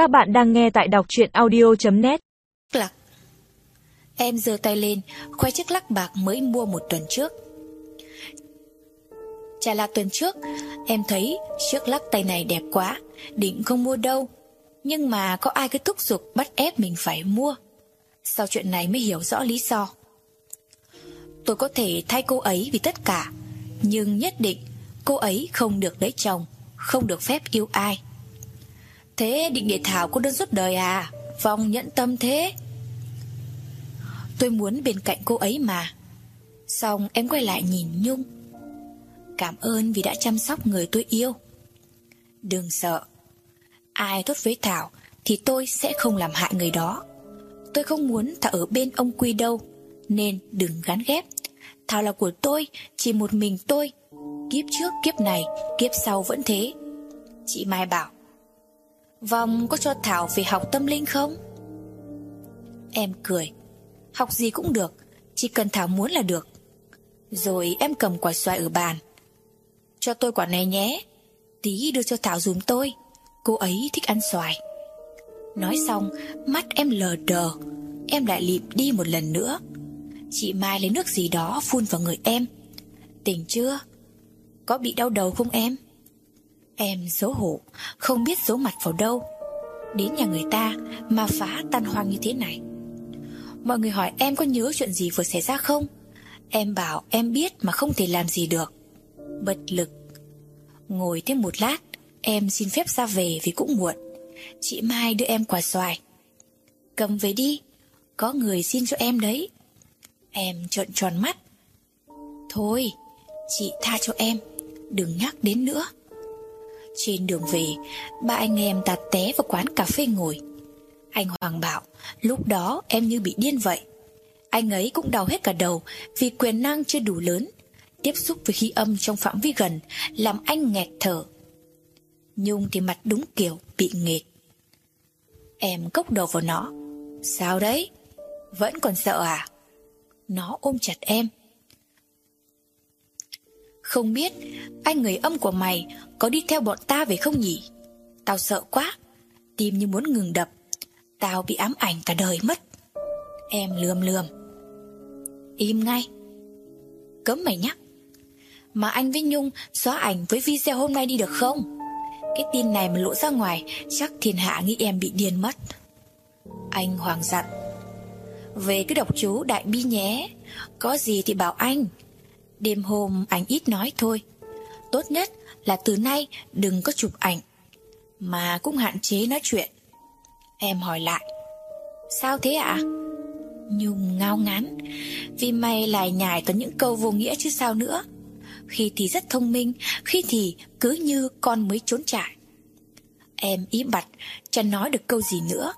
Các bạn đang nghe tại đọc chuyện audio.net Lắc. Em giơ tay lên, Khoe chiếc lắc bạc mới mua một tuần trước. Chả là tuần trước, Em thấy chiếc lắc tay này đẹp quá, Định không mua đâu. Nhưng mà có ai cứ thúc giục bắt ép mình phải mua? Sau chuyện này mới hiểu rõ lý do. Tôi có thể thay cô ấy vì tất cả, Nhưng nhất định cô ấy không được lấy chồng, Không được phép yêu ai. Thế, định để Thảo cô đơn suốt đời à? Vong nhẫn tâm thế. Tôi muốn bên cạnh cô ấy mà. Xong em quay lại nhìn Nhung. Cảm ơn vì đã chăm sóc người tôi yêu. Đừng sợ. Ai tốt với Thảo Thì tôi sẽ không làm hại người đó. Tôi không muốn Thảo ở bên ông Quy đâu, Nên đừng gán ghép. Thảo là của tôi, Chỉ một mình tôi. Kiếp trước kiếp này, Kiếp sau vẫn thế. Chị Mai bảo Vòng có cho Thảo về học tâm linh không? Em cười. Học gì cũng được, Chỉ cần Thảo muốn là được. Rồi em cầm quả xoài ở bàn. Cho tôi quả này nhé. Tí đưa cho Thảo dùm tôi. Cô ấy thích ăn xoài. Nói xong, Mắt em lờ đờ. Em lại lịm đi một lần nữa. Chị Mai lấy nước gì đó phun vào người em. Tỉnh chưa? Có bị đau đầu không em? Em xấu hổ Không biết giấu mặt vào đâu. Đến nhà người ta mà phá tan hoang như thế này. Mọi người hỏi em có nhớ chuyện gì vừa xảy ra không? Em bảo em biết mà không thể làm gì được. Bất lực. Ngồi thêm một lát, Em xin phép ra về vì cũng muộn. Chị Mai đưa em quả xoài. Cầm về đi, Có người xin cho em đấy. Em trợn tròn mắt. Thôi, Chị tha cho em, Đừng nhắc đến nữa trên đường về, ba anh em tạt té vào quán cà phê ngồi. Anh Hoàng bảo, lúc đó em như bị điên vậy. Anh ấy cũng đau hết cả đầu vì quyền năng chưa đủ lớn. Tiếp xúc với khí âm trong phạm vi gần làm anh nghẹt thở. Nhung thì mặt đúng kiểu bị nghẹt Em cốc đầu vào nó. Sao đấy? Vẫn còn sợ à? Nó ôm chặt em. Không biết anh người âm của mày có đi theo bọn ta về không nhỉ? Tao sợ quá, tim như muốn ngừng đập. Tao bị ám ảnh cả đời mất. Em lườm lườm. Im ngay. Cấm mày nhắc. Mà anh với Nhung xóa ảnh với video hôm nay đi được không? Cái tin này mà lộ ra ngoài chắc thiên hạ nghĩ em bị điên mất. Anh Hoàng dặn. Về cứ đọc chú đại bi nhé, có gì thì bảo anh. Đêm hôm anh ít nói thôi. Tốt nhất là từ nay đừng có chụp ảnh, mà cũng hạn chế nói chuyện. Em hỏi lại, sao thế ạ? À? Nhung ngao ngán, vì mày lại nhài toàn những câu vô nghĩa chứ sao nữa. Khi thì rất thông minh, khi thì cứ như con mới trốn trại. Em ý bặt, chẳng nói được câu gì nữa.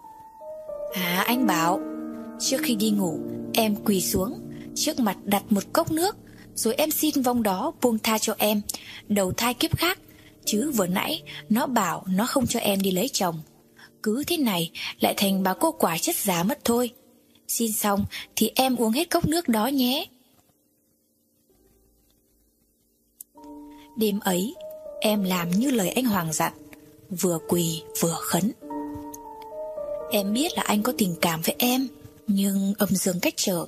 À anh bảo, trước khi đi ngủ, em quỳ xuống, trước mặt đặt một cốc nước, rồi em xin vong đó buông tha cho em. Đầu thai kiếp khác, Chứ vừa nãy nó bảo nó không cho em đi lấy chồng. Cứ thế này lại thành bà cô quả chất giá mất thôi. Xin xong thì em uống hết cốc nước đó nhé. Đêm ấy, Em làm như lời anh Hoàng dặn, Vừa quỳ vừa khấn. Em biết là anh có tình cảm với em, Nhưng âm dương cách trở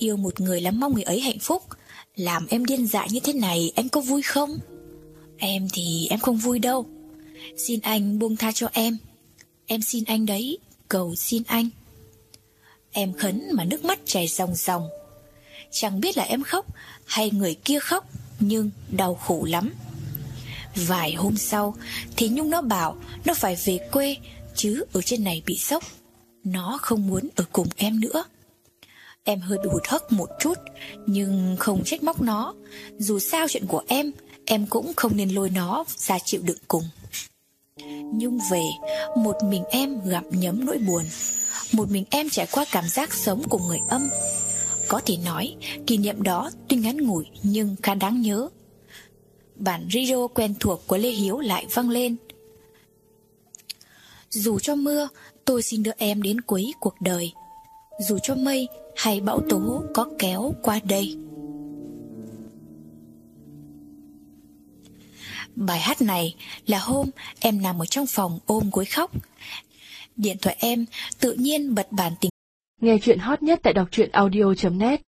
Yêu một người lắm, mong người ấy hạnh phúc. Làm em điên dại như thế này, anh có vui không? Em thì em không vui đâu. Xin anh buông tha cho em. Em xin anh đấy, Cầu xin anh. Em khấn mà nước mắt chảy ròng ròng. Chẳng biết là em khóc Hay người kia khóc, Nhưng đau khổ lắm. Vài hôm sau Thì Nhung nó bảo Nó phải về quê, Chứ ở trên này bị sốc. Nó không muốn ở cùng em nữa. Em hơi bị hụt hẫng một chút, Nhưng không trách móc nó. Dù sao chuyện của em Em cũng không nên lôi nó ra chịu đựng cùng. Nhung về, Một mình em gặm nhấm nỗi buồn. Một mình em trải qua cảm giác sống của người âm. Có thể nói, Kỷ niệm đó tuy ngắn ngủi Nhưng khá đáng nhớ. Bản radio quen thuộc của Lê Hiếu lại vang lên. Dù cho mưa, Tôi xin đưa em đến cuối cuộc đời. Dù cho mây hay bão tố có kéo qua đây Bài hát này là hôm em nằm ở trong phòng ôm gối khóc. Điện thoại em tự nhiên bật bản tình. Nghe chuyện hot nhất tại đọc truyện audio.net